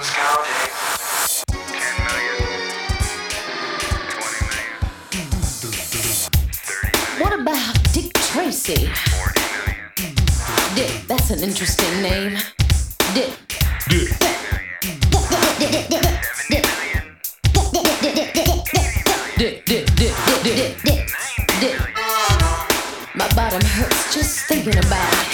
Who's counting? What about Dick Tracy? Dick, that's an interesting name. Dick. Dick. My bottom hurts just thinking about it.